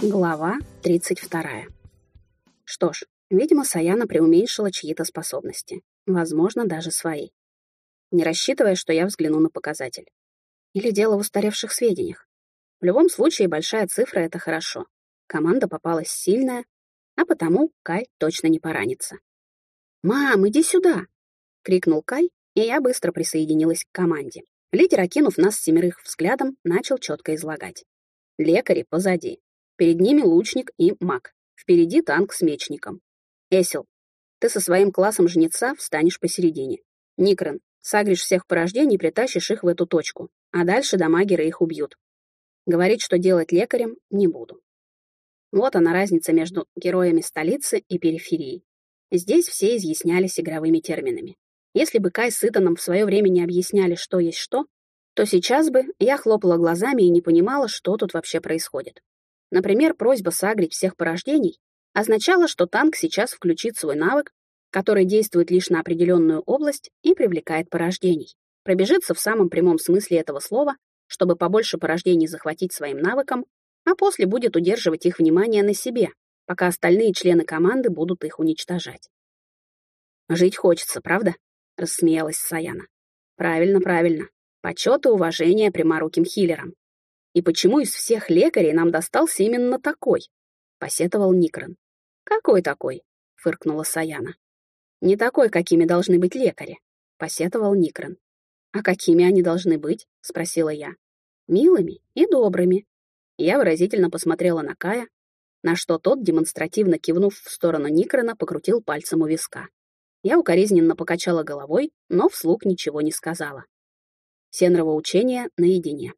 Глава 32. Что ж, видимо, Саяна преуменьшила чьи-то способности. Возможно, даже свои. Не рассчитывая, что я взгляну на показатель. Или дело в устаревших сведениях. В любом случае, большая цифра — это хорошо. Команда попалась сильная, а потому Кай точно не поранится. «Мам, иди сюда!» — крикнул Кай, и я быстро присоединилась к команде. Лидер, окинув нас семерых взглядом, начал четко излагать. Лекари позади, Перед ними лучник и маг. Впереди танк с мечником. Эсил, ты со своим классом жнеца встанешь посередине. Никрон, сагришь всех порождений и притащишь их в эту точку, а дальше дамагеры их убьют. Говорить, что делать лекарем, не буду. Вот она разница между героями столицы и периферии. Здесь все изъяснялись игровыми терминами. Если бы Кай с Итаном в свое время не объясняли, что есть что, то сейчас бы я хлопала глазами и не понимала, что тут вообще происходит. Например, просьба сагрить всех порождений означала, что танк сейчас включит свой навык, который действует лишь на определенную область и привлекает порождений. Пробежится в самом прямом смысле этого слова, чтобы побольше порождений захватить своим навыком, а после будет удерживать их внимание на себе, пока остальные члены команды будут их уничтожать. «Жить хочется, правда?» — рассмеялась Саяна. «Правильно, правильно. Почет и уважение пряморуким хиллерам. И почему из всех лекарей нам достался именно такой? Посетовал Никрон. Какой такой? Фыркнула Саяна. Не такой, какими должны быть лекари, посетовал Никрон. А какими они должны быть? Спросила я. Милыми и добрыми. Я выразительно посмотрела на Кая, на что тот, демонстративно кивнув в сторону Никрона, покрутил пальцем у виска. Я укоризненно покачала головой, но вслух ничего не сказала. Сенрово учение наедине.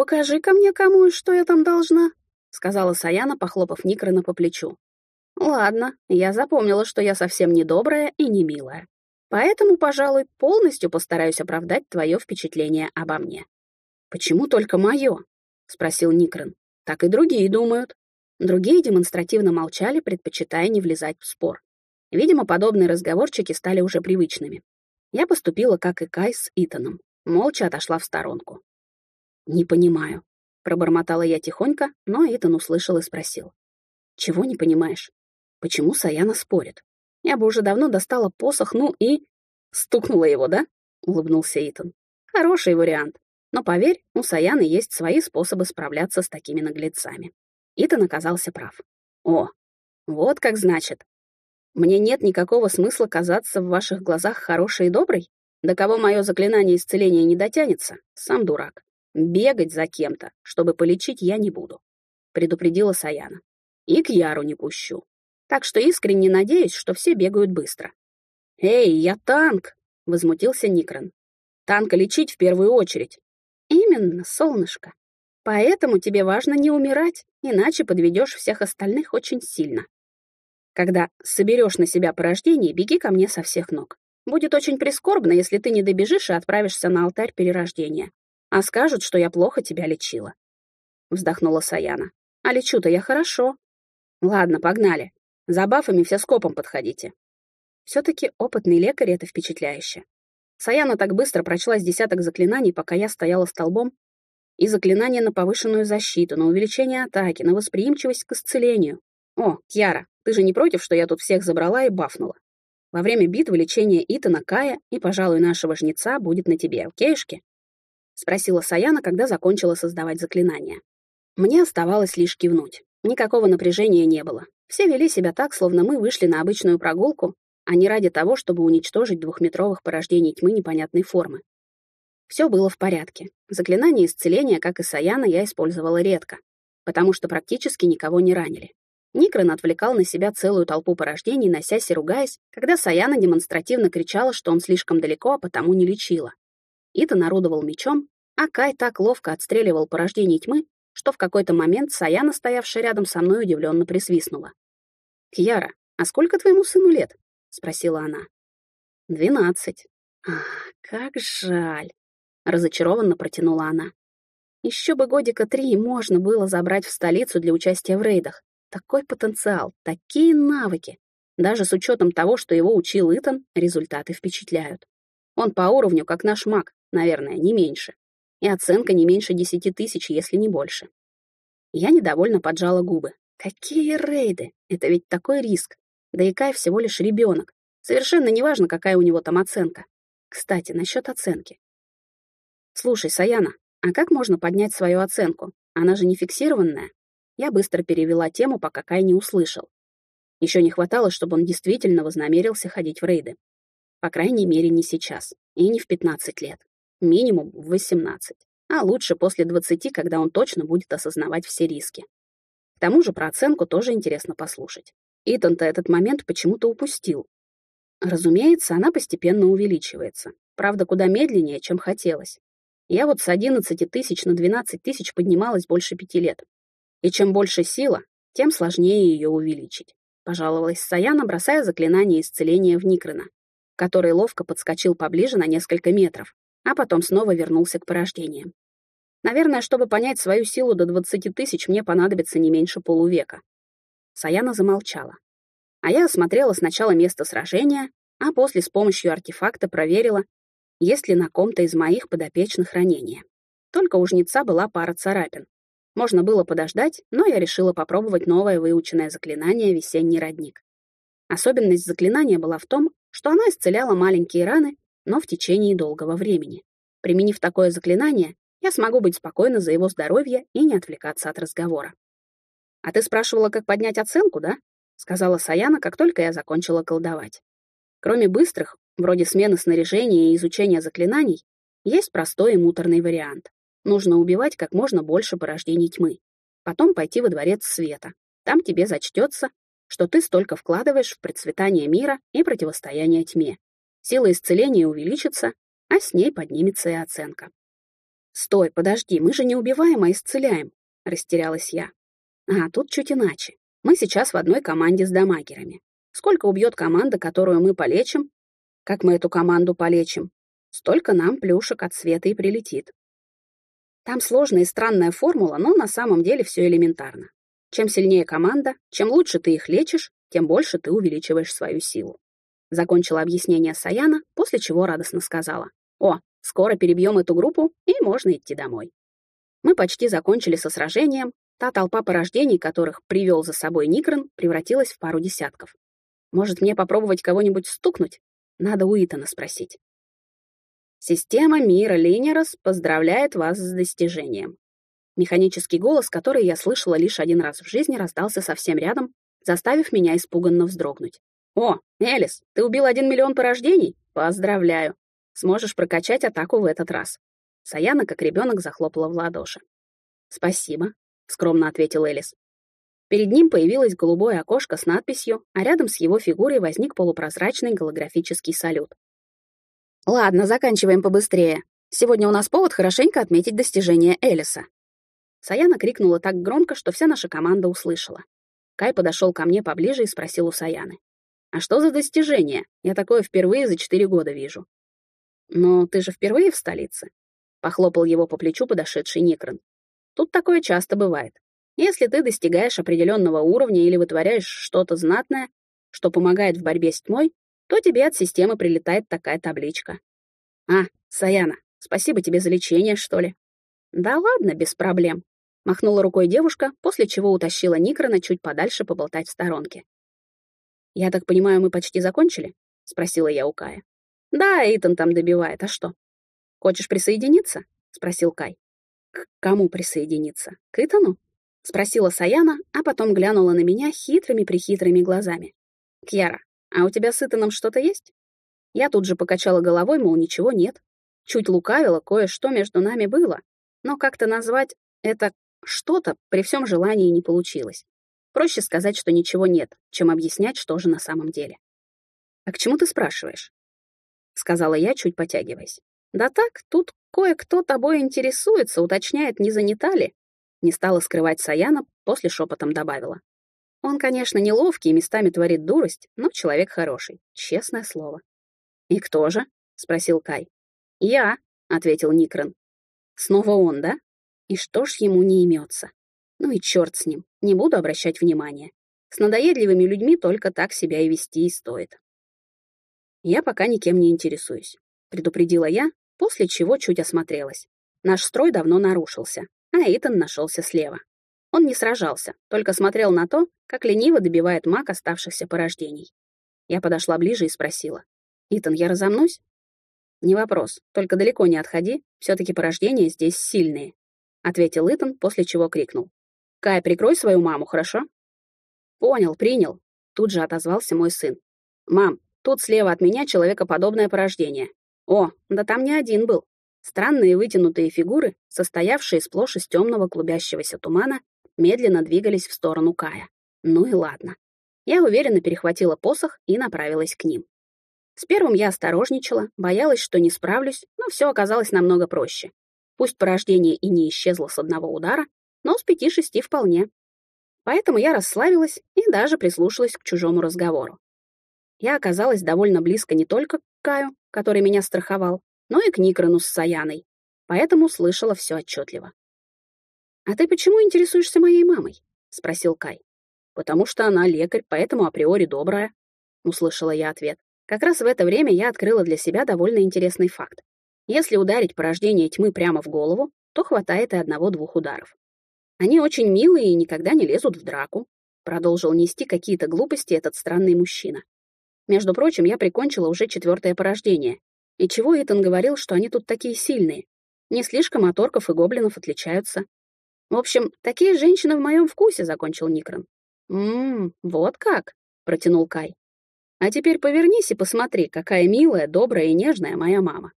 «Покажи-ка мне, кому и что я там должна», — сказала Саяна, похлопав Никрона по плечу. «Ладно, я запомнила, что я совсем не добрая и не милая. Поэтому, пожалуй, полностью постараюсь оправдать твое впечатление обо мне». «Почему только мое?» — спросил Никрон. «Так и другие думают». Другие демонстративно молчали, предпочитая не влезать в спор. Видимо, подобные разговорчики стали уже привычными. Я поступила, как и Кай с Итаном. Молча отошла в сторонку. «Не понимаю», — пробормотала я тихонько, но Итан услышал и спросил. «Чего не понимаешь? Почему Саяна спорит? Я бы уже давно достала посох, ну и...» «Стукнула его, да?» — улыбнулся Итан. «Хороший вариант. Но поверь, у Саяны есть свои способы справляться с такими наглецами». Итан оказался прав. «О, вот как значит. Мне нет никакого смысла казаться в ваших глазах хорошей и доброй? До кого мое заклинание исцеления не дотянется? Сам дурак. Бегать за кем-то, чтобы полечить, я не буду, предупредила Саяна. И к Яру не пущу. Так что искренне надеюсь, что все бегают быстро. Эй, я танк, возмутился Никрон. Танка лечить в первую очередь. Именно, солнышко. Поэтому тебе важно не умирать, иначе подведешь всех остальных очень сильно. Когда соберешь на себя порождение, беги ко мне со всех ног. Будет очень прискорбно, если ты не добежишь и отправишься на алтарь перерождения. А скажут, что я плохо тебя лечила. Вздохнула Саяна. А лечу-то я хорошо. Ладно, погнали. За бафами все скопом подходите. Все-таки опытный лекарь — это впечатляюще. Саяна так быстро прочла с десяток заклинаний, пока я стояла столбом, и заклинания на повышенную защиту, на увеличение атаки, на восприимчивость к исцелению. О, Кьяра, ты же не против, что я тут всех забрала и бафнула? Во время битвы лечение Итана, Кая и, пожалуй, нашего жнеца будет на тебе, окейшки? — спросила Саяна, когда закончила создавать заклинание. Мне оставалось лишь кивнуть. Никакого напряжения не было. Все вели себя так, словно мы вышли на обычную прогулку, а не ради того, чтобы уничтожить двухметровых порождений тьмы непонятной формы. Все было в порядке. Заклинание исцеления, как и Саяна, я использовала редко, потому что практически никого не ранили. Никрон отвлекал на себя целую толпу порождений, носясь и ругаясь, когда Саяна демонстративно кричала, что он слишком далеко, а потому не лечила. Ита народовал мечом, а Кай так ловко отстреливал порождение тьмы, что в какой-то момент Саяна, стоявшая рядом со мной, удивленно присвистнула. «Кьяра, а сколько твоему сыну лет?» — спросила она. «Двенадцать». «Ах, как жаль!» — разочарованно протянула она. «Еще бы годика три можно было забрать в столицу для участия в рейдах. Такой потенциал, такие навыки. Даже с учетом того, что его учил Итан, результаты впечатляют. Он по уровню, как наш маг, наверное, не меньше. И оценка не меньше десяти тысяч, если не больше. Я недовольно поджала губы. Какие рейды? Это ведь такой риск. Да и Кай всего лишь ребенок. Совершенно неважно, какая у него там оценка. Кстати, насчет оценки. Слушай, Саяна, а как можно поднять свою оценку? Она же не фиксированная. Я быстро перевела тему, пока Кай не услышал. Еще не хватало, чтобы он действительно вознамерился ходить в рейды. По крайней мере, не сейчас. И не в 15 лет. Минимум в 18. А лучше после 20, когда он точно будет осознавать все риски. К тому же про оценку тоже интересно послушать. Итан-то этот момент почему-то упустил. Разумеется, она постепенно увеличивается. Правда, куда медленнее, чем хотелось. Я вот с 11 тысяч на 12 тысяч поднималась больше пяти лет. И чем больше сила, тем сложнее ее увеличить. Пожаловалась Саяна, бросая заклинание исцеления в Никрена, который ловко подскочил поближе на несколько метров, а потом снова вернулся к порождениям. Наверное, чтобы понять свою силу до 20 тысяч, мне понадобится не меньше полувека. Саяна замолчала. А я осмотрела сначала место сражения, а после с помощью артефакта проверила, есть ли на ком-то из моих подопечных ранения. Только у жнеца была пара царапин. Можно было подождать, но я решила попробовать новое выученное заклинание «Весенний родник». Особенность заклинания была в том, что она исцеляла маленькие раны, но в течение долгого времени. Применив такое заклинание, я смогу быть спокойна за его здоровье и не отвлекаться от разговора. «А ты спрашивала, как поднять оценку, да?» — сказала Саяна, как только я закончила колдовать. Кроме быстрых, вроде смены снаряжения и изучения заклинаний, есть простой и муторный вариант. Нужно убивать как можно больше порождений тьмы. Потом пойти во дворец света. Там тебе зачтется, что ты столько вкладываешь в процветание мира и противостояние тьме. Сила исцеления увеличится, а с ней поднимется и оценка. «Стой, подожди, мы же не убиваем, а исцеляем», — растерялась я. «А, тут чуть иначе. Мы сейчас в одной команде с дамагерами. Сколько убьет команда, которую мы полечим? Как мы эту команду полечим? Столько нам плюшек от света и прилетит. Там сложная и странная формула, но на самом деле все элементарно. Чем сильнее команда, чем лучше ты их лечишь, тем больше ты увеличиваешь свою силу. Закончила объяснение Саяна, после чего радостно сказала. «О, скоро перебьем эту группу, и можно идти домой». Мы почти закончили со сражением, та толпа порождений, которых привел за собой Никрон, превратилась в пару десятков. Может, мне попробовать кого-нибудь стукнуть? Надо у Итана спросить. Система мира Линерос поздравляет вас с достижением. Механический голос, который я слышала лишь один раз в жизни, раздался совсем рядом, заставив меня испуганно вздрогнуть. «О, Элис, ты убил один миллион порождений? Поздравляю! Сможешь прокачать атаку в этот раз». Саяна, как ребенок, захлопала в ладоши. «Спасибо», — скромно ответил Элис. Перед ним появилось голубое окошко с надписью, а рядом с его фигурой возник полупрозрачный голографический салют. «Ладно, заканчиваем побыстрее. Сегодня у нас повод хорошенько отметить достижение Элиса». Саяна крикнула так громко, что вся наша команда услышала. Кай подошел ко мне поближе и спросил у Саяны. «А что за достижение? Я такое впервые за четыре года вижу». «Но ты же впервые в столице?» — похлопал его по плечу подошедший Никрон. «Тут такое часто бывает. Если ты достигаешь определенного уровня или вытворяешь что-то знатное, что помогает в борьбе с тьмой, то тебе от системы прилетает такая табличка. А, Саяна, спасибо тебе за лечение, что ли? Да ладно, без проблем. Махнула рукой девушка, после чего утащила Никрона чуть подальше поболтать в сторонке. «Я так понимаю, мы почти закончили?» — спросила я у Кая. «Да, Итан там добивает, а что?» «Хочешь присоединиться?» — спросил Кай. «К кому присоединиться? К Итану?» — спросила Саяна, а потом глянула на меня хитрыми-прихитрыми глазами. «Кьяра, а у тебя с Итаном что-то есть?» Я тут же покачала головой, мол, ничего нет. Чуть лукавила, кое-что между нами было, но как-то назвать это что-то при всем желании не получилось. Проще сказать, что ничего нет, чем объяснять, что же на самом деле. «А к чему ты спрашиваешь?» — сказала я, чуть потягиваясь. «Да так, тут кое-кто тобой интересуется, уточняет, не занята ли?» Не стала скрывать Саяна, после шепотом добавила. Он, конечно, неловкий и местами творит дурость, но человек хороший, честное слово. «И кто же?» — спросил Кай. «Я», — ответил Никрон. «Снова он, да? И что ж ему не имется? Ну и черт с ним, не буду обращать внимания. С надоедливыми людьми только так себя и вести и стоит». «Я пока никем не интересуюсь», — предупредила я, после чего чуть осмотрелась. Наш строй давно нарушился, а Итан нашелся слева. Он не сражался, только смотрел на то, как лениво добивает маг оставшихся порождений. Я подошла ближе и спросила. «Итан, я разомнусь?» «Не вопрос, только далеко не отходи, все-таки порождения здесь сильные», — ответил Итан, после чего крикнул. «Кай, прикрой свою маму, хорошо?» «Понял, принял», — тут же отозвался мой сын. «Мам, тут слева от меня человекоподобное порождение. О, да там не один был. Странные вытянутые фигуры, состоявшие сплошь из темного клубящегося тумана, медленно двигались в сторону Кая. Ну и ладно. Я уверенно перехватила посох и направилась к ним. С первым я осторожничала, боялась, что не справлюсь, но все оказалось намного проще. Пусть порождение и не исчезло с одного удара, но с пяти-шести вполне. Поэтому я расслабилась и даже прислушалась к чужому разговору. Я оказалась довольно близко не только к Каю, который меня страховал, но и к Никрону с Саяной, поэтому слышала все отчетливо. «А ты почему интересуешься моей мамой?» — спросил Кай. «Потому что она лекарь, поэтому априори добрая», — услышала я ответ. Как раз в это время я открыла для себя довольно интересный факт. Если ударить порождение тьмы прямо в голову, то хватает и одного-двух ударов. Они очень милые и никогда не лезут в драку, продолжил нести какие-то глупости этот странный мужчина. Между прочим, я прикончила уже четвертое порождение. И чего Итан говорил, что они тут такие сильные? Не слишком от орков и гоблинов отличаются. В общем, такие женщины в моем вкусе, закончил Никрон. Ммм, вот как, протянул Кай. А теперь повернись и посмотри, какая милая, добрая и нежная моя мама.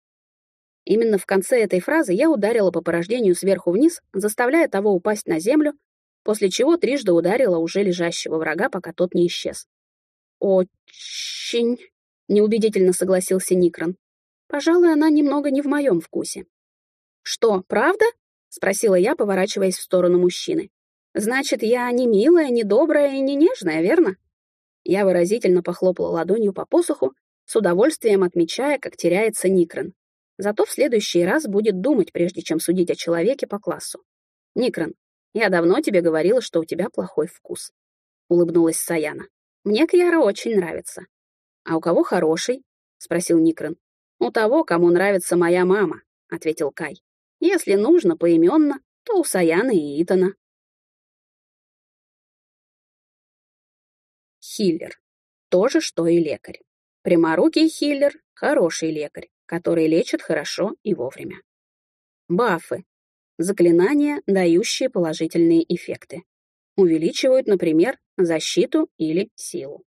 Именно в конце этой фразы я ударила по порождению сверху вниз, заставляя того упасть на землю, после чего трижды ударила уже лежащего врага, пока тот не исчез. «Очень...» — неубедительно согласился Никрон. «Пожалуй, она немного не в моем вкусе». «Что, правда?» — спросила я, поворачиваясь в сторону мужчины. «Значит, я не милая, не добрая и не нежная, верно?» Я выразительно похлопала ладонью по посоху, с удовольствием отмечая, как теряется Никрон. Зато в следующий раз будет думать, прежде чем судить о человеке по классу. «Никрон, я давно тебе говорила, что у тебя плохой вкус», — улыбнулась Саяна. Мне Кьяра очень нравится. А у кого хороший? спросил Никрон. У того, кому нравится моя мама, ответил Кай. Если нужно поименно, то у Саяны и Итана. Хиллер. То же, что и лекарь. Пряморукий хиллер — хороший лекарь, который лечит хорошо и вовремя. Бафы. Заклинания, дающие положительные эффекты увеличивают, например, защиту или силу.